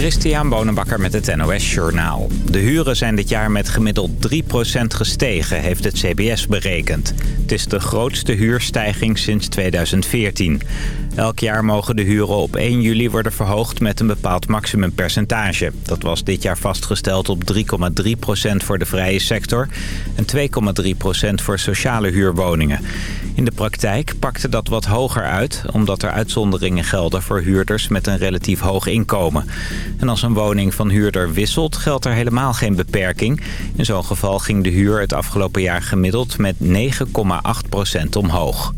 Christian Bonenbakker met het NOS Journaal. De huren zijn dit jaar met gemiddeld 3% gestegen, heeft het CBS berekend. Het is de grootste huurstijging sinds 2014. Elk jaar mogen de huren op 1 juli worden verhoogd met een bepaald maximumpercentage. Dat was dit jaar vastgesteld op 3,3% voor de vrije sector en 2,3% voor sociale huurwoningen. In de praktijk pakte dat wat hoger uit, omdat er uitzonderingen gelden voor huurders met een relatief hoog inkomen. En als een woning van huurder wisselt, geldt er helemaal geen beperking. In zo'n geval ging de huur het afgelopen jaar gemiddeld met 9,8% omhoog.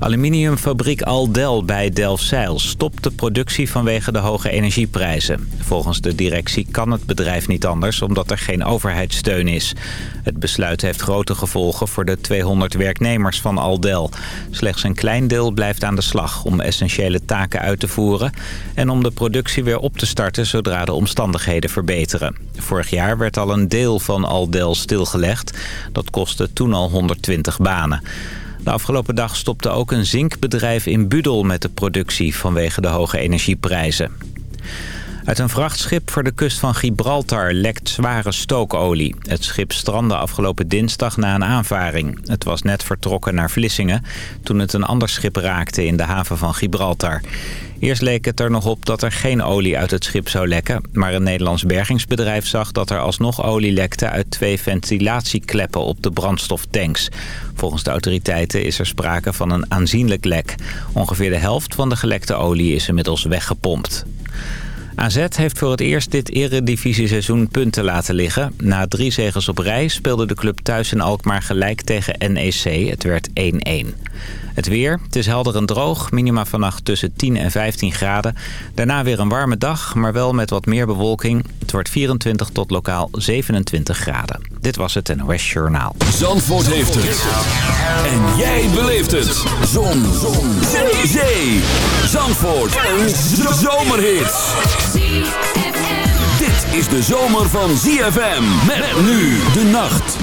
Aluminiumfabriek Aldel bij Delfzijl stopt de productie vanwege de hoge energieprijzen. Volgens de directie kan het bedrijf niet anders omdat er geen overheidssteun is. Het besluit heeft grote gevolgen voor de 200 werknemers van Aldel. Slechts een klein deel blijft aan de slag om essentiële taken uit te voeren... en om de productie weer op te starten zodra de omstandigheden verbeteren. Vorig jaar werd al een deel van Aldel stilgelegd. Dat kostte toen al 120 banen. De afgelopen dag stopte ook een zinkbedrijf in Budel met de productie vanwege de hoge energieprijzen. Uit een vrachtschip voor de kust van Gibraltar lekt zware stookolie. Het schip strandde afgelopen dinsdag na een aanvaring. Het was net vertrokken naar Vlissingen toen het een ander schip raakte in de haven van Gibraltar. Eerst leek het er nog op dat er geen olie uit het schip zou lekken... maar een Nederlands bergingsbedrijf zag dat er alsnog olie lekte... uit twee ventilatiekleppen op de brandstoftanks. Volgens de autoriteiten is er sprake van een aanzienlijk lek. Ongeveer de helft van de gelekte olie is inmiddels weggepompt. AZ heeft voor het eerst dit eredivisie-seizoen punten laten liggen. Na drie zegels op rij speelde de club thuis in Alkmaar gelijk tegen NEC. Het werd 1-1. Het weer, het is helder en droog. Minima vannacht tussen 10 en 15 graden. Daarna weer een warme dag, maar wel met wat meer bewolking. Het wordt 24 tot lokaal 27 graden. Dit was het NOS Journaal. Zandvoort heeft het. En jij beleeft het. Zon. Zon. Zee. Zee. Zandvoort. Een zomerhit. Dit is de zomer van ZFM. Met nu de nacht.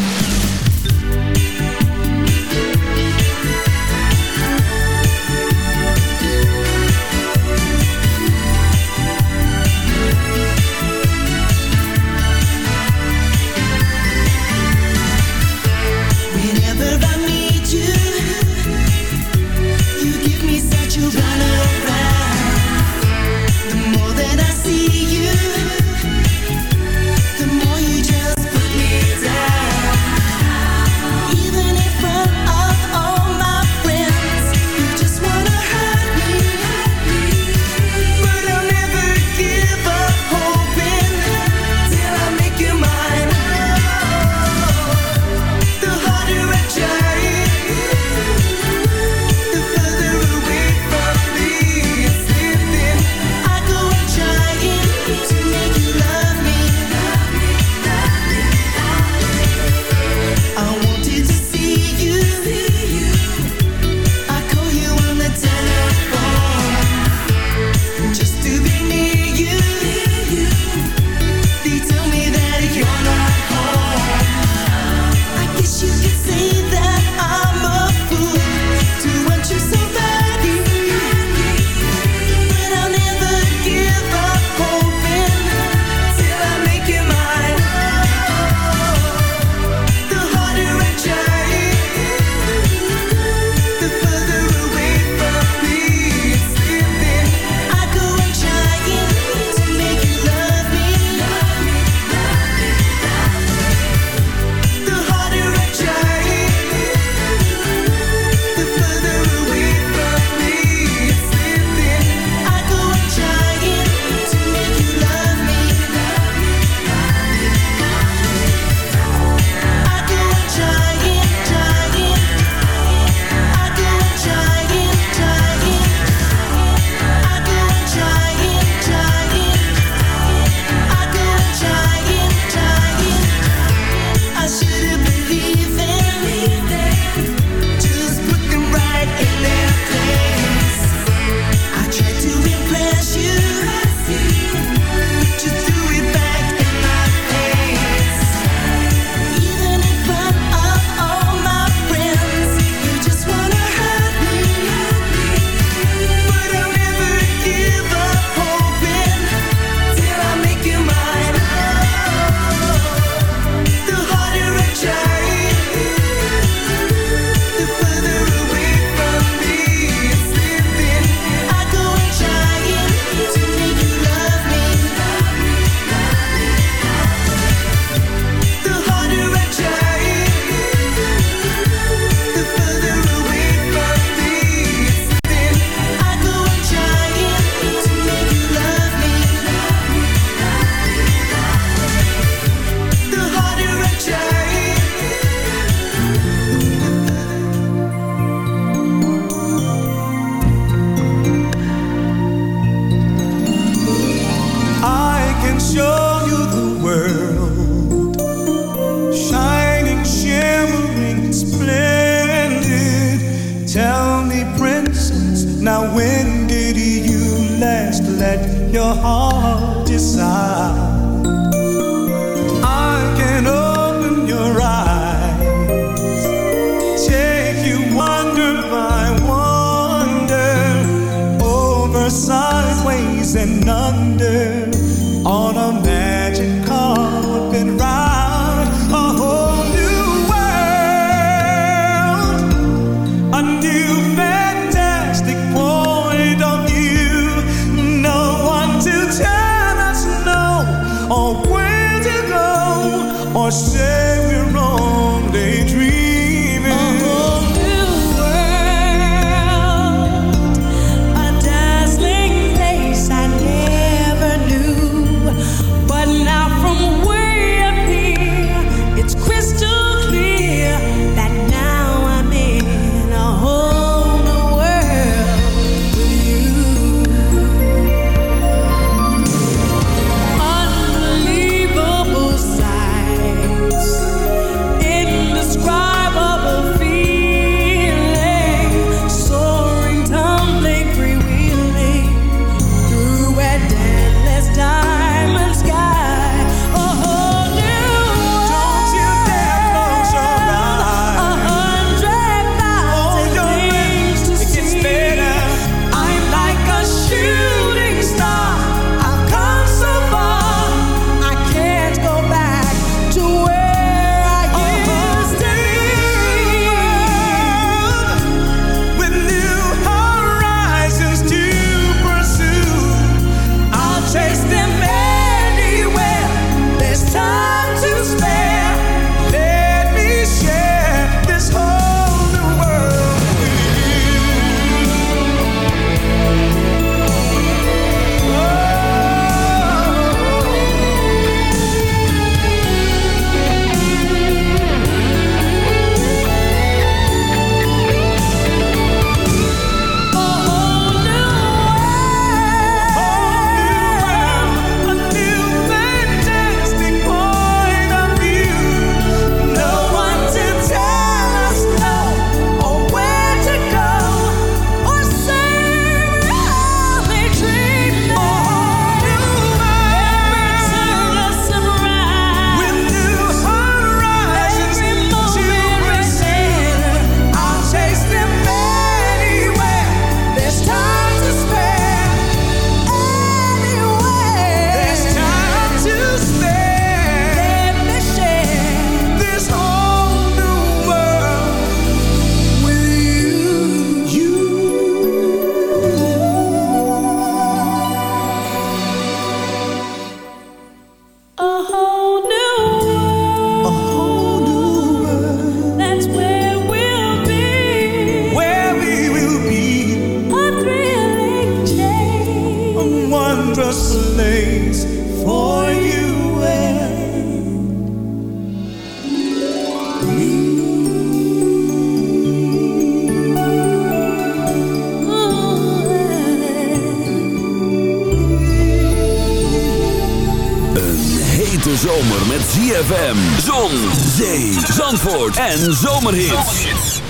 zomer met ZFM. Zon, zee, zandvoort en zomerhits.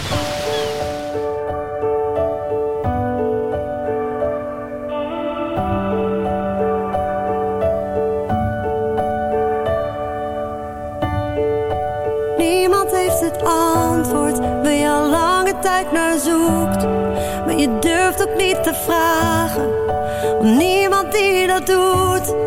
Niemand heeft het antwoord waar je al lange tijd naar zoekt. Maar je durft ook niet te vragen. Om niemand die dat doet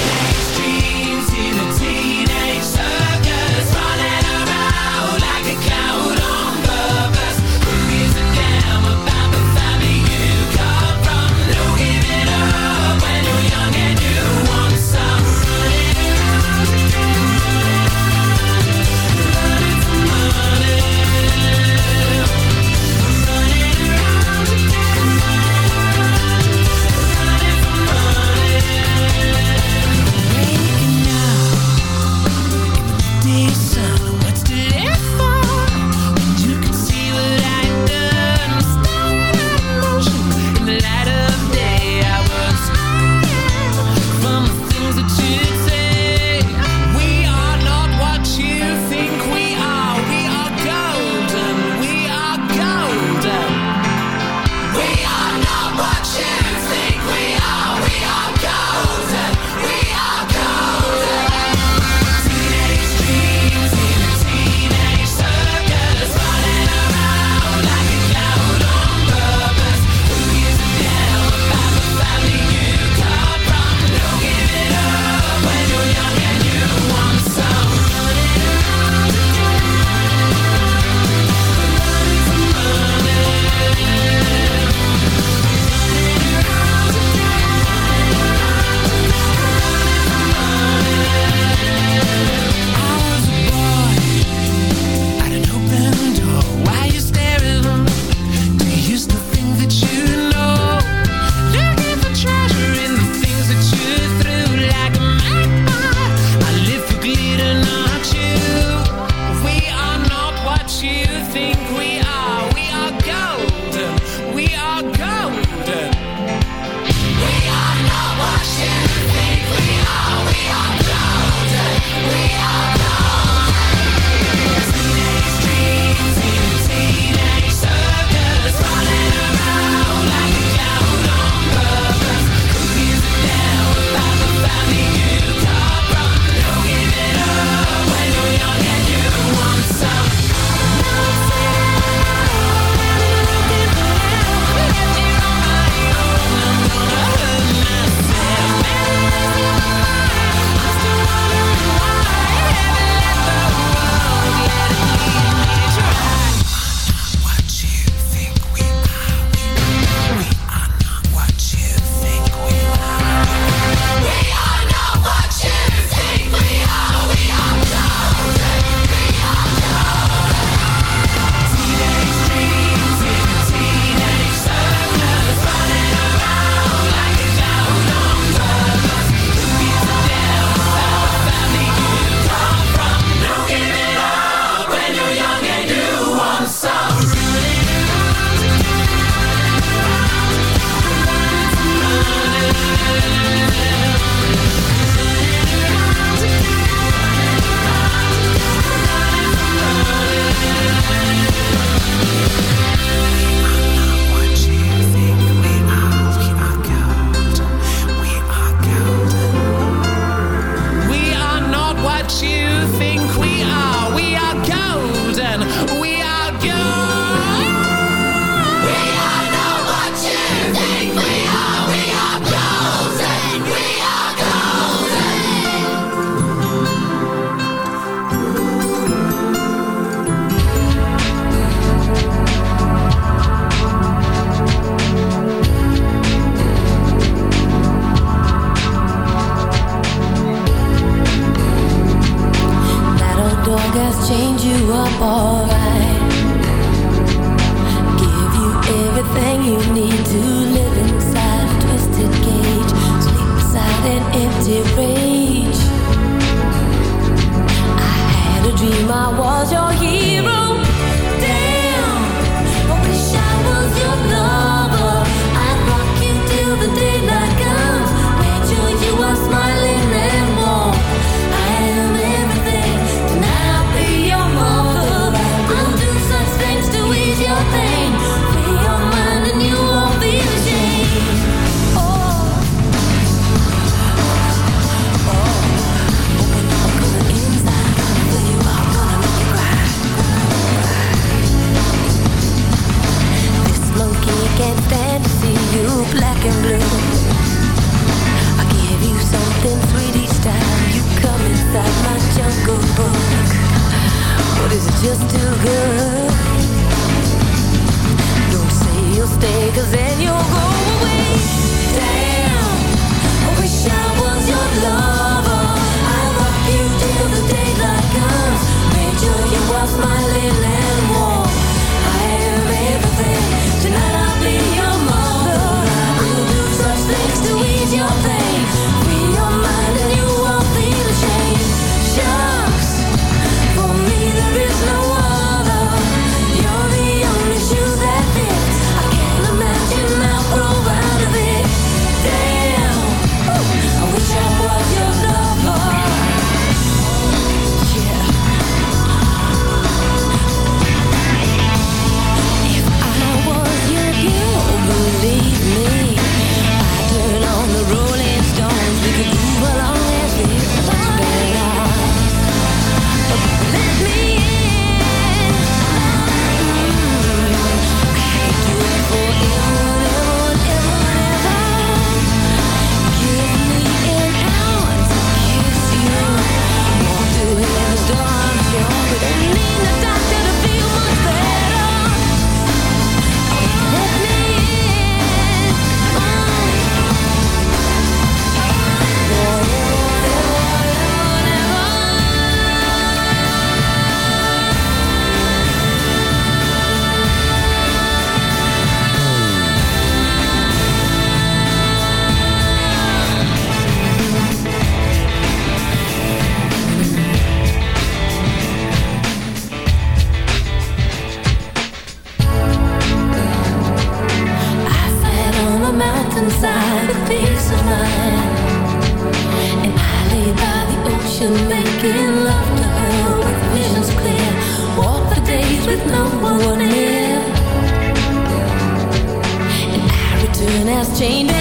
Chained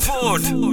Zandvoort.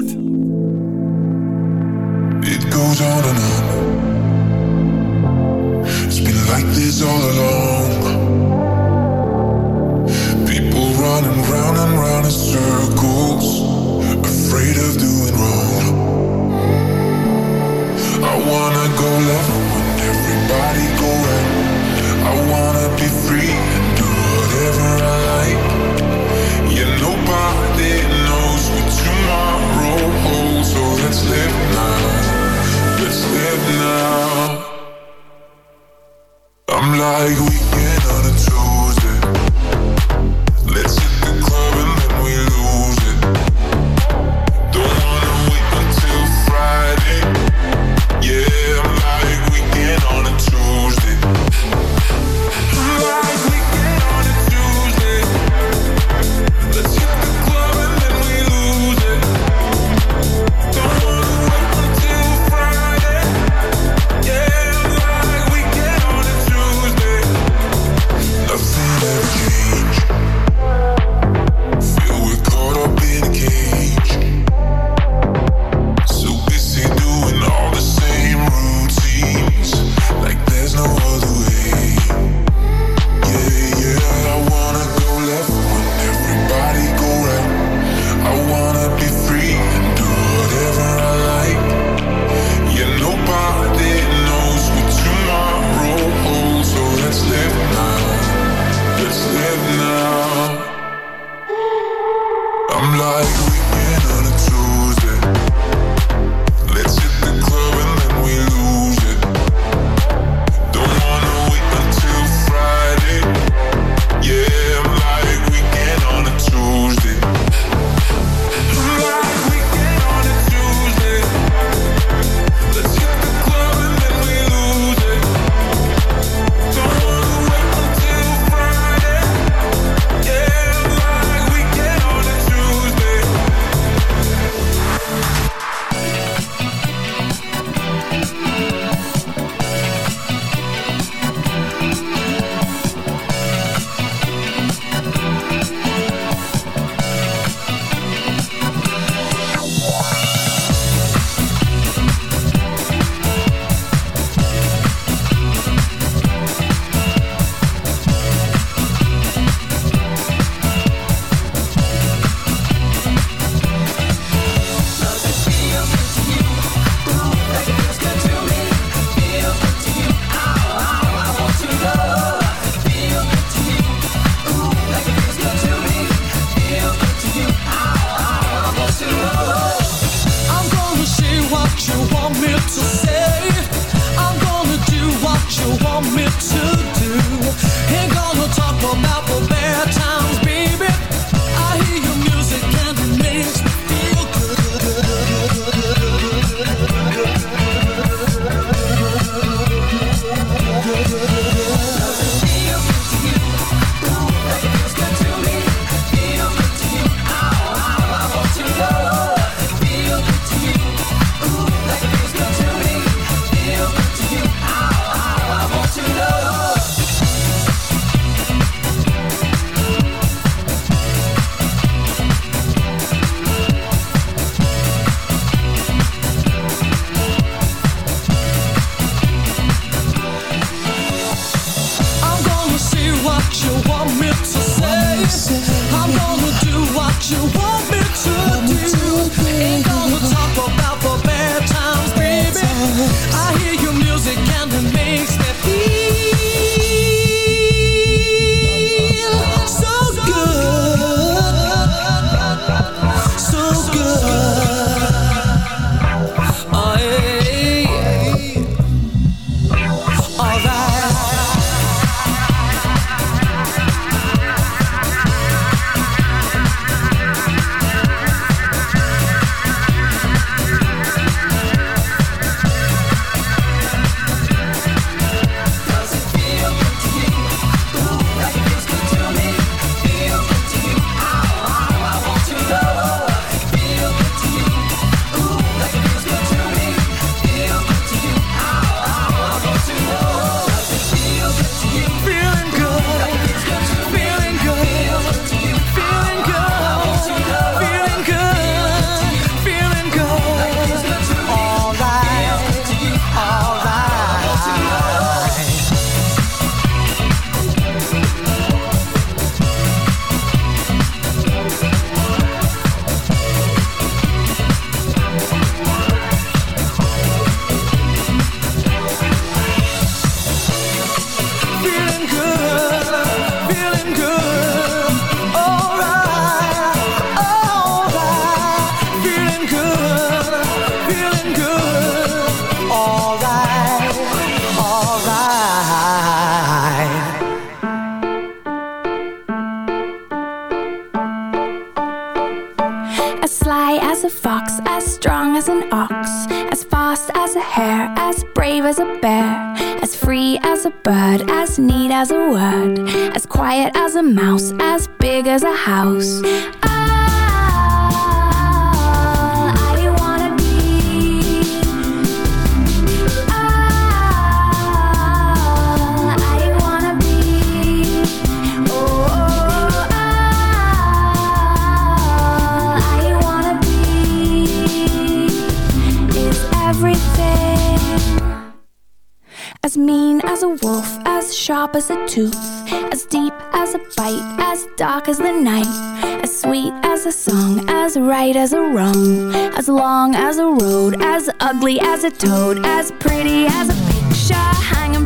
right as a wrong, as long as a road, as ugly as a toad, as pretty as a picture hanging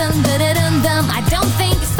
dum dum dum dum. I don't think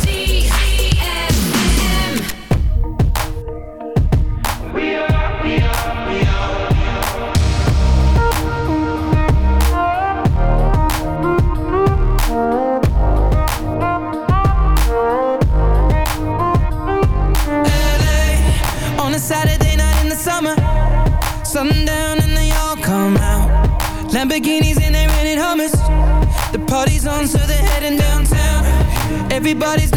Everybody's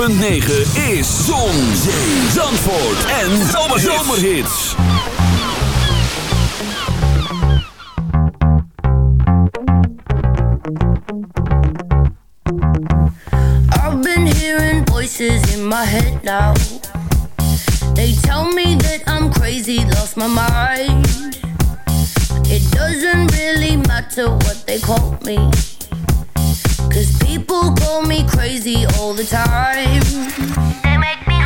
106.9 is Zon, Zandvoort en Zomerhits. I've been hearing voices in my head now. They tell me that I'm crazy, lost my mind. It doesn't really matter what they call me. People call me crazy all the time. They make me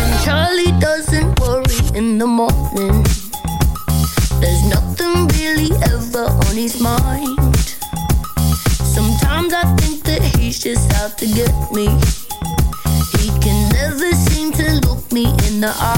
And Charlie doesn't worry in the morning. There's nothing really ever on his mind. Sometimes I think that he's just out to get me. He can never seem to look me in the eyes.